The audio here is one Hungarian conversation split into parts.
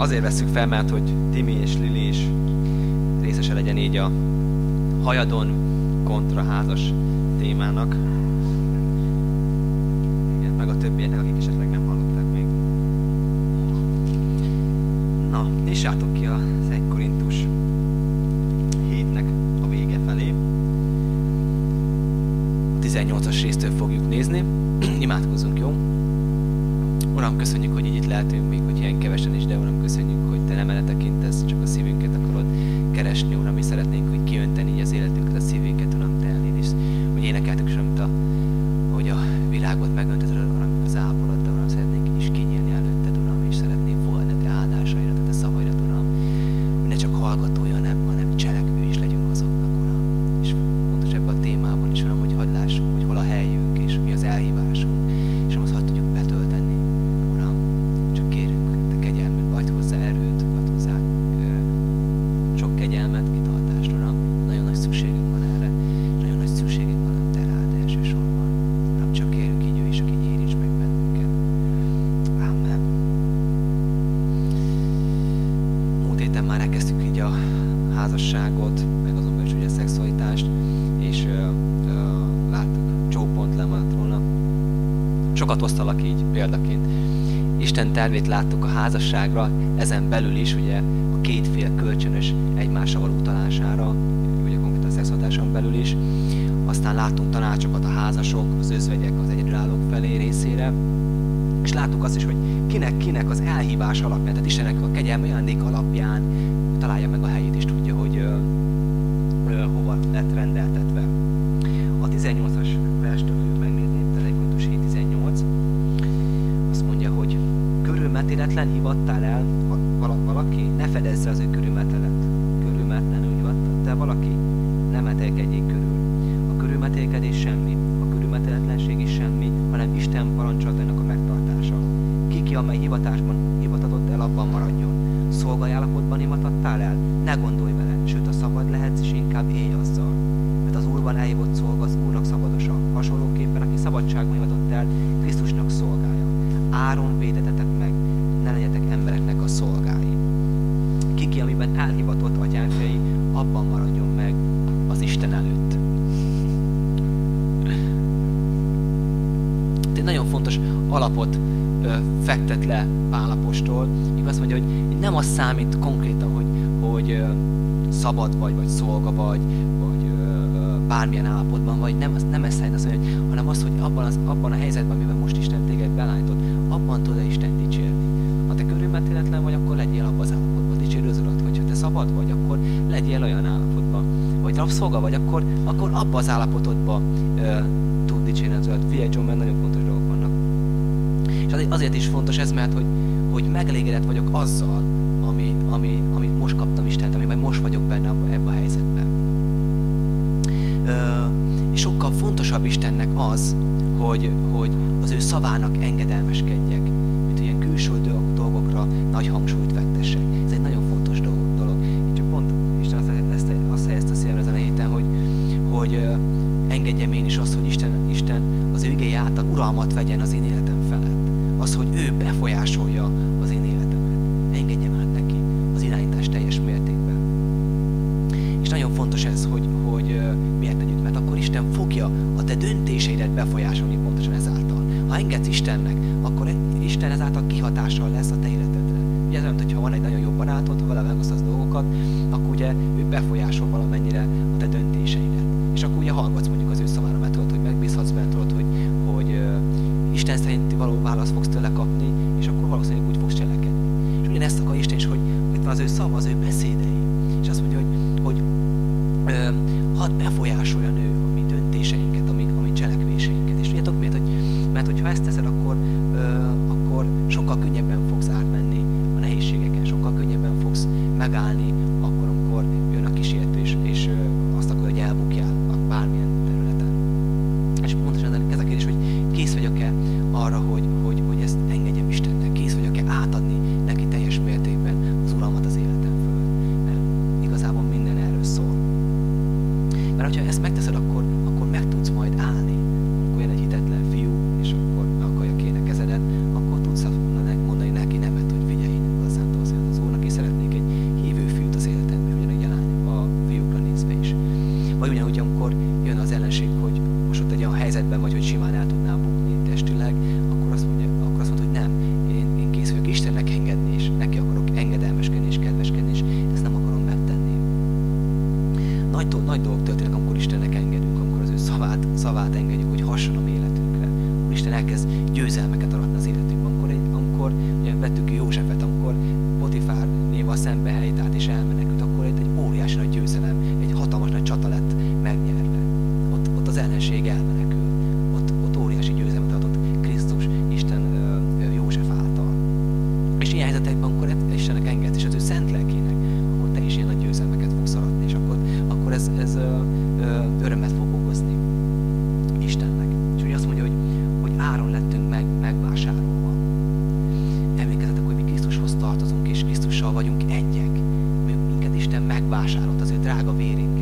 azért veszük fel, mert hogy Timi és Lili is részese legyen így a hajadon kontraházas témának. Igen, meg a többieknek, akik esetleg nem hallották még. Na, nyissátok ki a 1 Korintus 7-nek a vége felé. A 18-as résztől fogjuk nézni. Imádkozzunk, jó? Uram, köszönjük, hogy így itt lehetünk még, hogy ilyen kevesen is, de Uram, köszönjük, hogy Te nem eltekintesz, csak a szívünket akarod keresni, Uram, mi szeretnénk magamat osztalak így példaként. Isten tervét láttuk a házasságra, ezen belül is ugye a két fél kölcsönös egymásra való utalására, ugye konkrétan a szexhatáson belül is. Aztán láttunk tanácsokat a házasok, az özvegyek, az egyedülállók felé részére. És láttuk azt is, hogy kinek-kinek az elhívás alapján, tehát Istennek a kegyelmi ajándék alapján találja meg a helyét és tudja boa tarde. számít konkrétan, hogy, hogy szabad vagy, vagy szolga vagy, vagy bármilyen állapotban vagy, nem, az, nem ez szerint azt hogy, hanem az, hogy abban, az, abban a helyzetben, amiben most Isten téged belállított, abban tudod Isten dicsérni. Ha te körülmetéletlen vagy, akkor legyél abban az állapotban, dicsérő az Urat, hogyha te szabad vagy, akkor legyél olyan állapotban, hogy rabszolga vagy, akkor, akkor abban az állapotodba e, tud dicsérni az Urat. Figyelj, John, mert nagyon fontos dolgok vannak. És azért is fontos ez, mert hogy, hogy megelégedett vagyok azzal, ami, amit most kaptam Istent, amiben most vagyok benne ebben a helyzetben. Ö, és sokkal fontosabb Istennek az, hogy, hogy az ő szavának engedelme 那个案例哦。Spirit.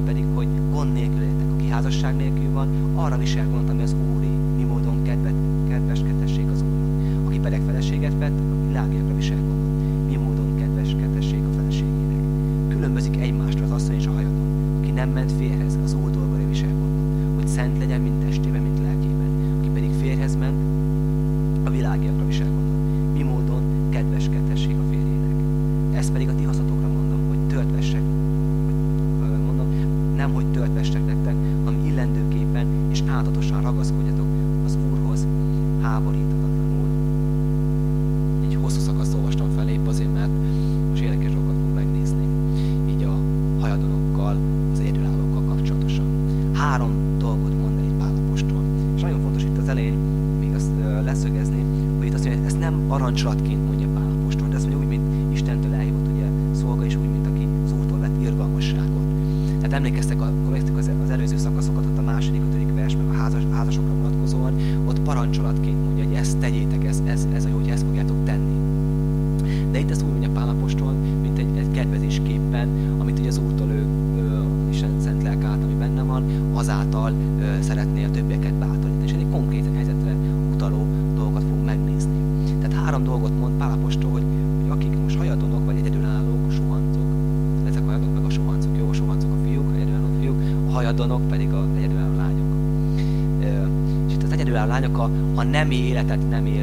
Ádám pedig, hogy gond nélkül éltek, aki házasság nélkül van, arra visel gondot, ami az Úri, mi módon kedvet, kedveskedhessék az Úrnak. Aki pedig feleséget vett, eta hemen ikasteko, a nemi életet nem él.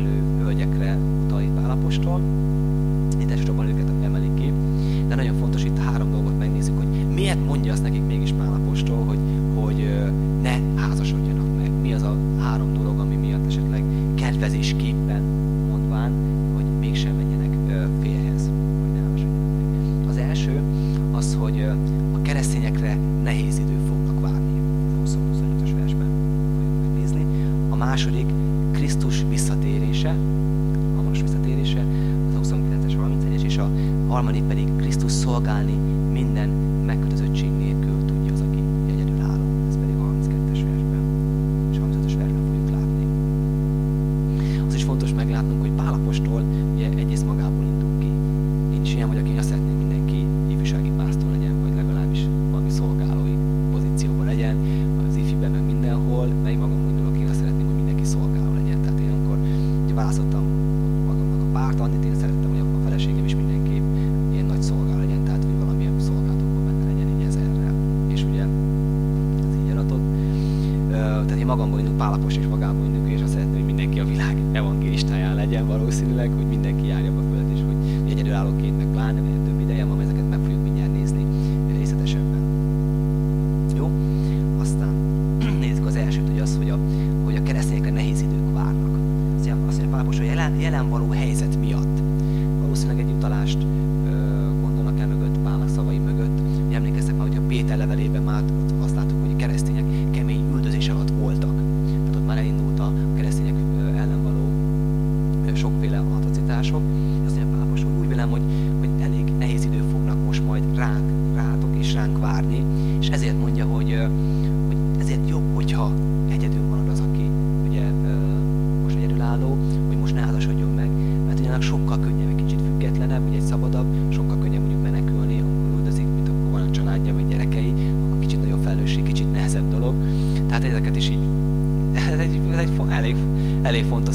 mogą mój nu pala pościeć boga mój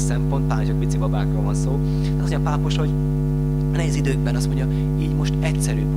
szempont, pánzsok, pici babákról van szó. Tehát azt mondja a pápos, hogy nehéz időkben azt mondja, így most egyszerűbb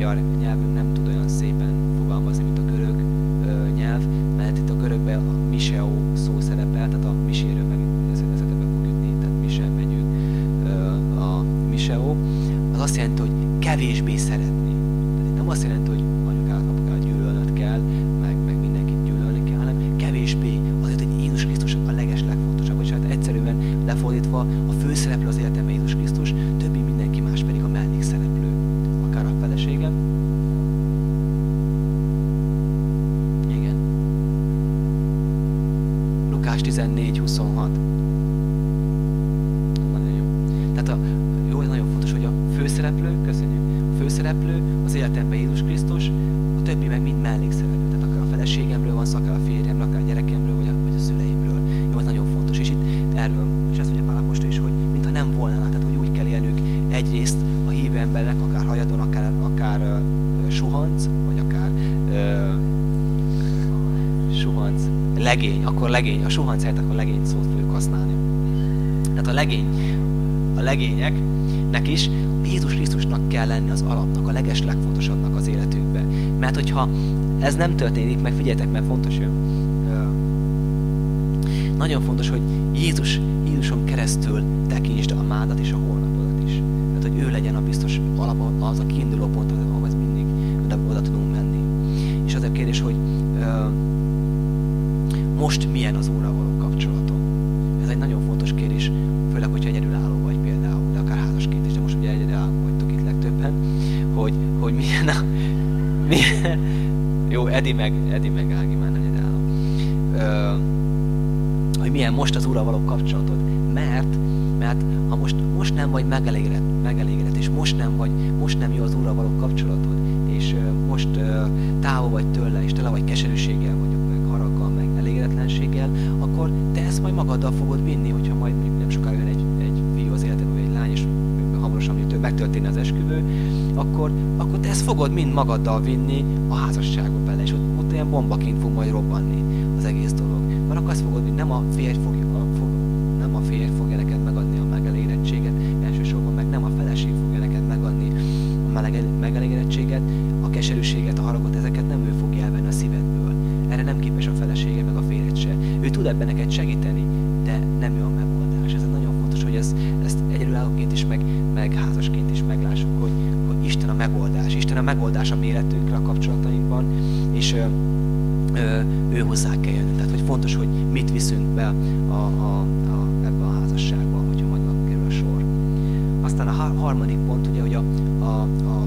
ခေါ်ကြတယ်ဘုရားပဲ akkor legény, a suhanc helyett akkor legény szót fogjuk használni. Tehát a legény, a legényeknek is Jézus Krisztusnak kell lenni az alapnak, a leges legfontosabbnak az életükben. Mert hogyha ez nem történik, meg figyeljetek, mert fontos ő. Nagyon fontos, hogy Jézus, Jézuson keresztül tekintsd a mádat és a holnapodat is. Tehát, hogy ő legyen a biztos alap, az a kiinduló pont, ahhoz mindig oda, oda tudunk menni. És az a kérdés, hogy uh, most milyen az óra való kapcsolatom? Ez egy nagyon fontos kérdés, főleg, hogyha egyedülálló vagy például, de akár házasként is, de most ugye egyedülálló vagytok itt legtöbben, hogy, hogy milyen a, milyen, jó, Edi meg, Edi meg Ági már egyedülálló. Hogy milyen most az Úrral való kapcsolatod. Mert, mert ha most, most nem vagy megelégedett, megelégedett, és most nem vagy, most nem jó az Úrral való kapcsolatod, és uh, most uh, távol vagy tőle, és tele vagy keserűséggel, mondjuk meg haraggal, meg elégedetlenséggel, akkor te ezt majd magaddal fogod vinni, hogyha majd mondjuk nem sokára jön egy, egy fiú az életedbe, vagy egy lány, és hamarosan megtörténne az esküvő, akkor, akkor te ezt fogod mind magaddal vinni a házasságba bele, és ott, ott ilyen bombaként fog majd robbanni az egész dolog. Mert akkor azt fogod, hogy nem a férj fogja, a, fog, nem a férj fogja neked megadni a megelégedettséget, elsősorban meg nem a feleség fogja neked megadni a megelégedettséget, a keserűséget, a haragot, ezeket nem ő fogja elvenni a szívedből. Erre nem képes a felesége, meg a férjed se. Ő tud ebben neked segíteni, de nem ő a megoldás. Ez nagyon fontos, hogy ez, ezt egyedülállóként is, meg, meg házasként is meglássuk, hogy, hogy Isten a megoldás. Isten a megoldás a mi életünkre, a kapcsolatainkban, és ő hozzá kell jönni. Tehát, hogy fontos, hogy mit viszünk be a, a, a, ebbe a házasságba, hogyha majd kerül a sor. Aztán a harmadik pont, ugye, hogy a, a, a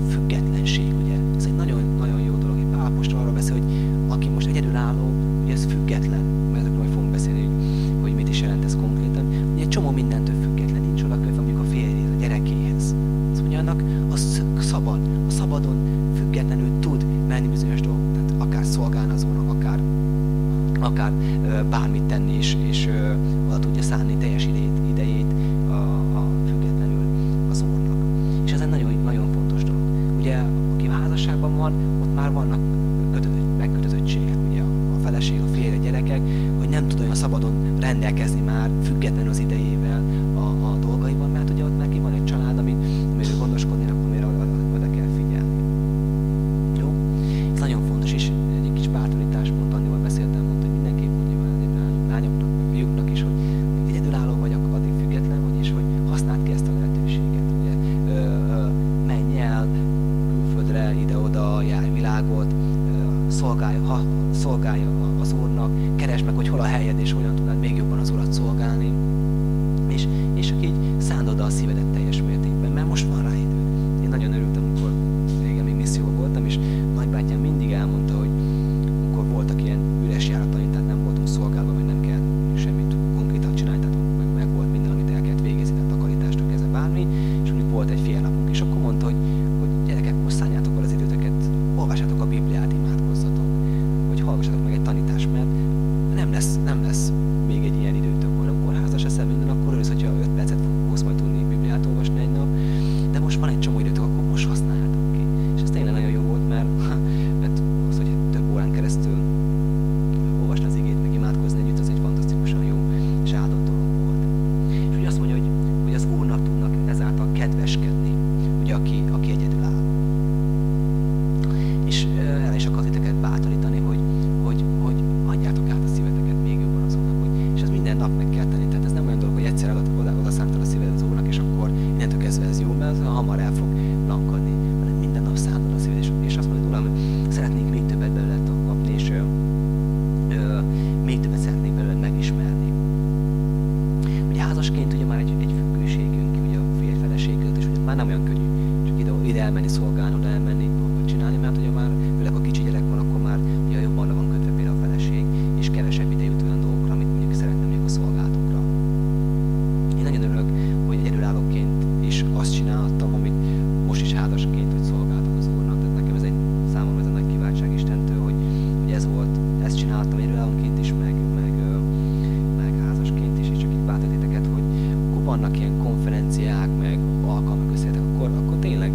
vannak ilyen konferenciák, meg alkalmak összetek, akkor, akkor tényleg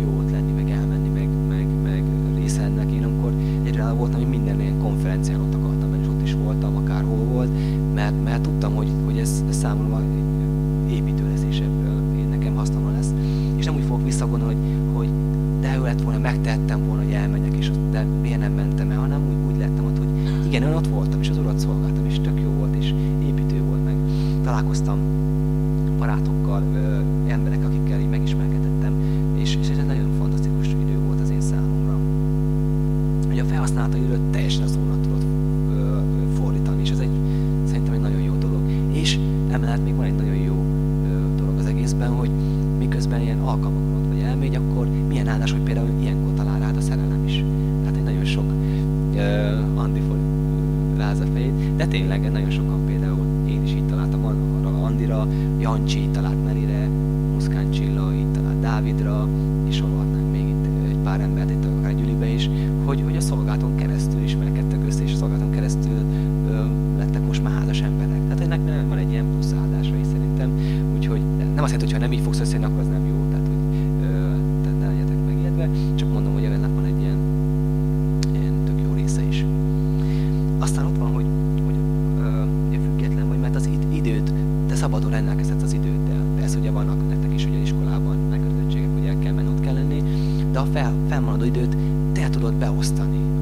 jó ott lenni, meg elmenni, meg, meg, meg részennek. Én amikor egyre voltam, hogy minden ilyen konferencián ott akartam és ott is voltam, akárhol volt, mert, mert tudtam, hogy, hogy ez, ez számomra építő lesz, és ebből én nekem hasznom lesz. És nem úgy fogok visszagondolni, hogy, hogy de ő lett volna, megtettem volna, hogy elmenjek, és ott, de miért nem mentem el, hanem úgy, úgy lettem ott, hogy igen, én ott voltam, és az urat szolgáltam, és tök jó volt, és építő volt, meg találkoztam barátokkal, emberek, akikkel így megismerkedettem. És, és ez egy nagyon fantasztikus idő volt az én számomra. Hogy a felhasználta időt teljesen az óra tudod fordítani, és ez egy, szerintem egy nagyon jó dolog. És emellett még van egy nagyon jó dolog az egészben, hogy miközben ilyen alkalmakon ott vagy elmégy, akkor milyen áldás, hogy például ilyenkor talál rád a szerelem is. Tehát egy nagyon sok uh, Andi ráz a fejét, de tényleg nagyon sokan ja oggi siitä. a fel, felmaradó időt te tudod beosztani.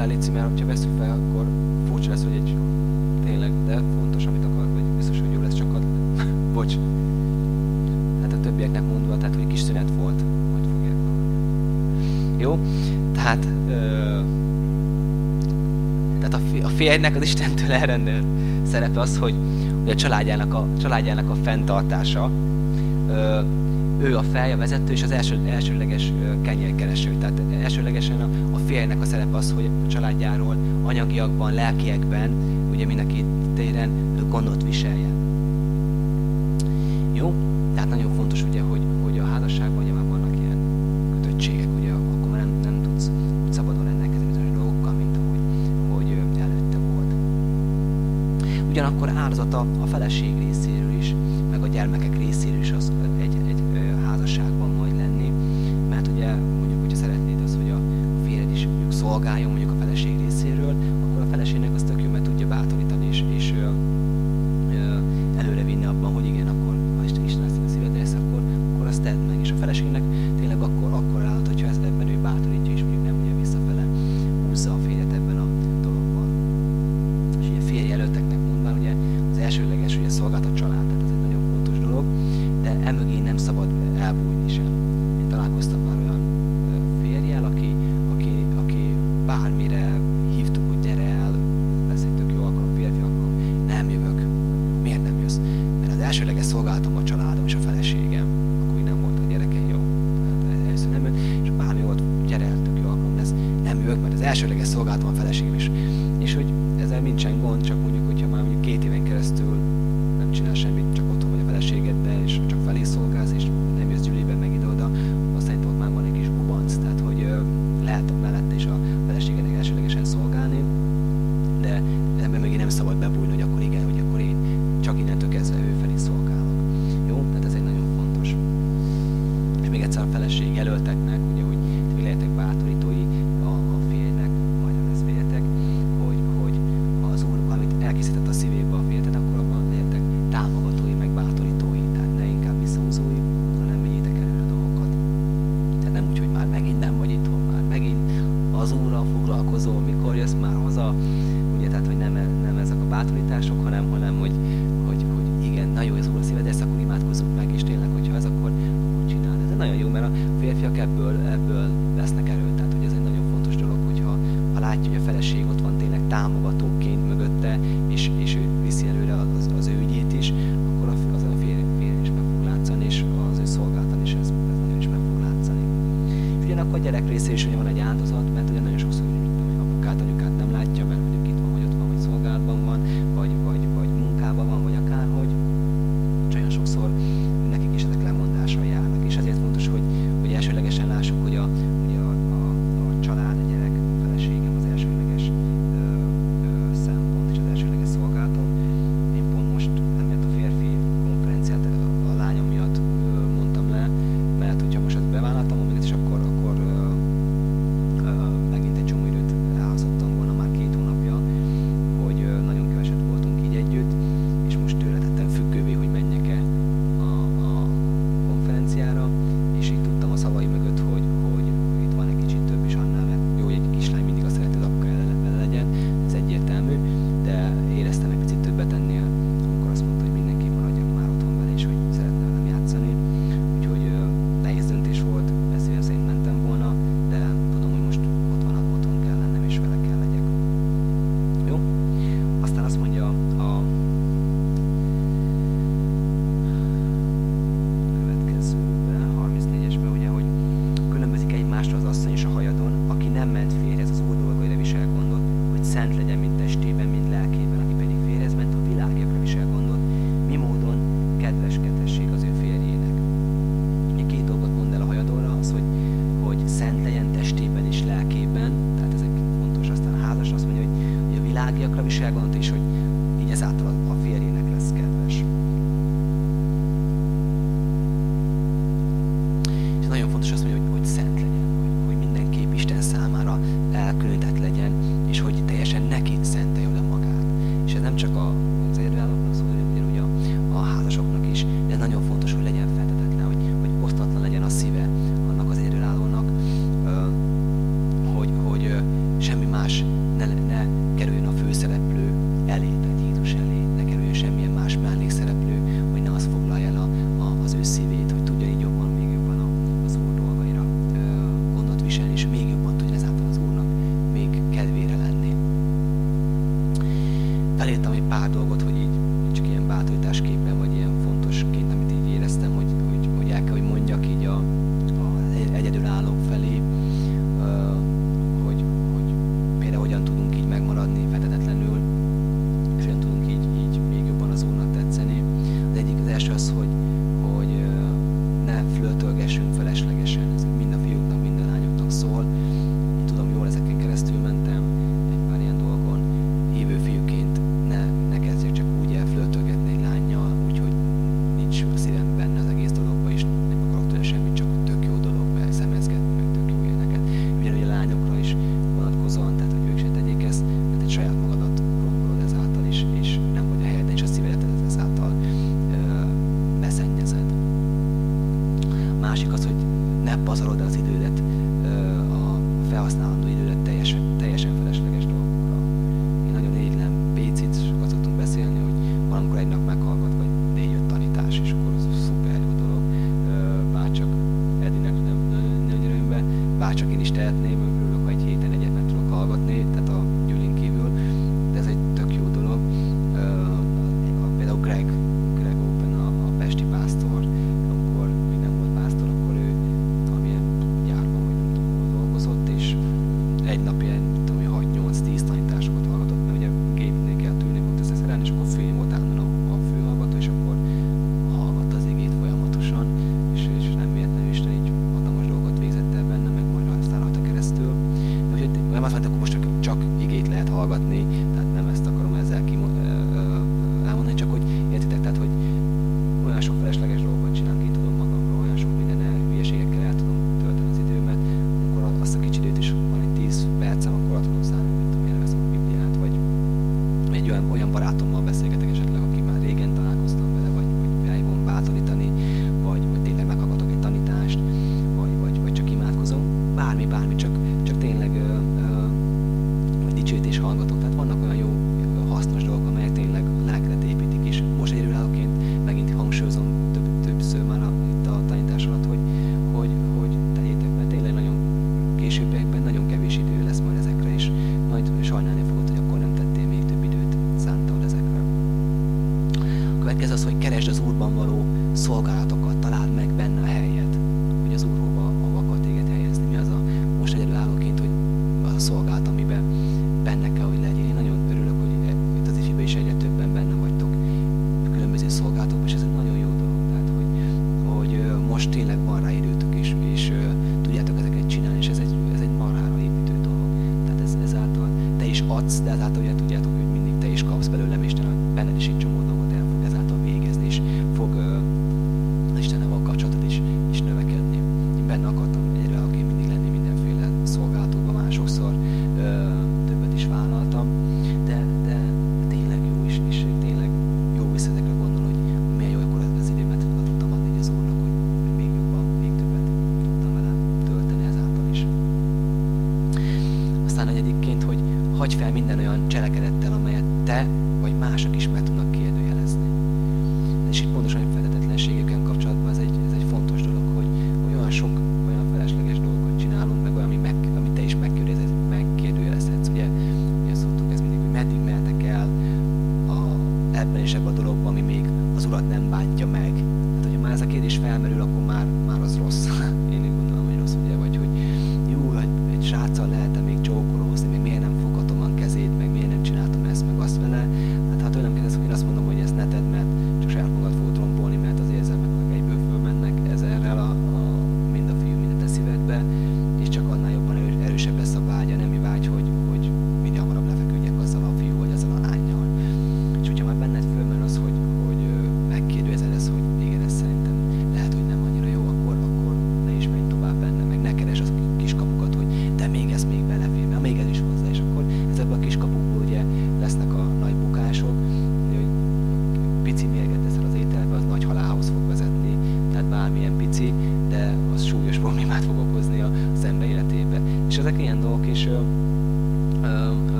alá légy, mert ha veszük fel, akkor furcsa lesz, hogy egy tényleg, de fontos, amit akar, hogy biztos, hogy jobb lesz csak a... Bocs. Hát a többieknek mondva, tehát, hogy kis szünet volt, hogy fogják Jó? Tehát, ö... tehát a, a férjnek az Istentől elrendelt szerepe az, hogy, hogy a családjának a, a családjának a fenntartása, ö, ő a fej, a vezető, és az első, elsőleges kenyérkereső. Tehát elsőlegesen a, a férjnek a szerep az, hogy a családjáról anyagiakban, lelkiekben, ugye mindenki téren gondot viseljen. Jó? Tehát nagyon fontos ugye, hogy, hogy a házasságban ugye már vannak ilyen kötöttségek, ugye akkor már nem, nem tudsz úgy szabadon rendelkezni bizonyos dolgokkal, mint ahogy, hogy előtte volt. Ugyanakkor áldozata a feleség részéről is, meg a gyermekek ebből, ebből vesznek erőt. Tehát, hogy ez egy nagyon fontos dolog, hogyha ha látja, hogy a feleség ott van tényleg támogatóként mögötte, és, és ő viszi elő century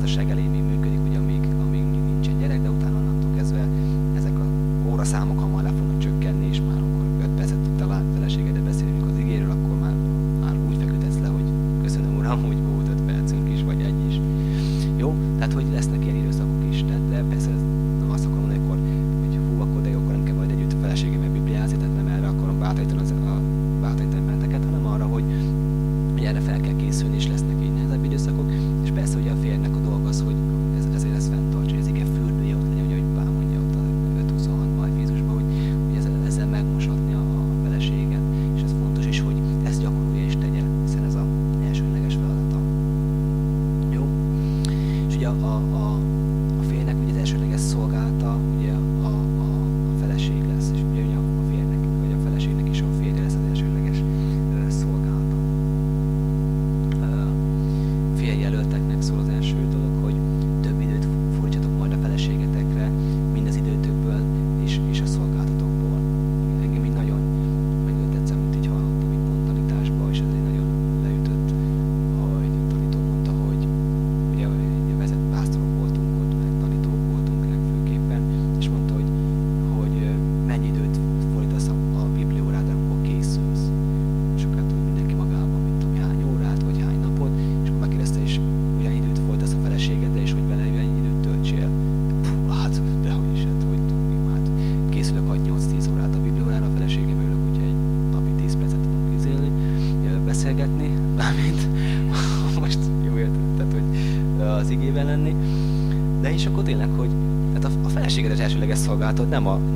vagy a házasság elején még működik, ugye amíg, amíg nincsen gyerek, de utána onnantól kezdve ezek a óraszámok hamar le fognak csökkenni, és már akkor 5 percet tud talán feleségedet beszélni az igéről, akkor már, már úgy feküdhetsz le, hogy köszönöm uram, hogy volt 5 percünk is, vagy egy is. Jó? Tehát, hogy lesznek ilyen időszakok is, de, de persze ez nem azt akarom mondani, akkor, hogy hú, akkor de jó, akkor nem kell majd együtt a feleségemmel bibliázni, tehát nem erre akarom bátorítani, az, a, bátorítani benneteket, hanem arra, hogy, hogy erre fel kell készülni, és lesznek így nehezebb időszakok, és persze ugye a férjnek a dolga az, hogy ez, ezért ez fenntartsa, hogy az ige fürdője ott legyen, ugye, hogy Pál mondja ott a 5-26 Efézusban, hogy, hogy ezzel, ezzel megmosatni a, a feleséget, és ez fontos is, hogy ezt gyakorolja és tegye, hiszen ez a elsőleges feladata. Jó? És ugye a, a, a, a férnek ugye az elsőleges szolgálata, ugye a, a, a feleség lesz, és ugye, ugye a, a férnek, vagy a feleségnek is a férje lesz az elsőleges ö, szolgálata. Ö, Férjelölteknek szól az első dolog, hogy több időt fordítsatok majd a feleségetekre, mind az időtökből és, és a szolgáltatokból. Engem így nagyon, nagyon tetszett, mint így hallottam itt pont tanításba, és ez egy nagyon leütött, hogy a tanító mondta, hogy ugye, ugye vezet pásztorok voltunk ott, meg tanítók voltunk legfőképpen, és mondta, hogy, hogy ö, mennyi időt fordítasz a, a bibliórádra, amikor készülsz. És akkor hát, hogy mindenki magában, mit tudom, hány órát, vagy hány napot, és akkor megkérdezte is, milyen időt fordítasz a feleségeddel, és hogy vele milyen időt töltsél. Puh, hát, de hogy is, hát, hogy még már hát, készülök 6-8-10 órát a bibliórára, a feleségem ülök, hogyha egy napi 10 percet tudunk izélni, beszélgetni, mármint most jó érted, tehát, hogy az igében lenni. De és akkor tényleg, hogy hát a, a feleséged az szolgálatod, nem a,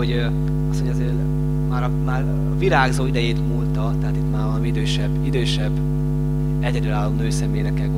hogy az mondja, azért már a, már a virágzó idejét múlta, tehát itt már valami idősebb, idősebb egyedülálló nőszemélynek kell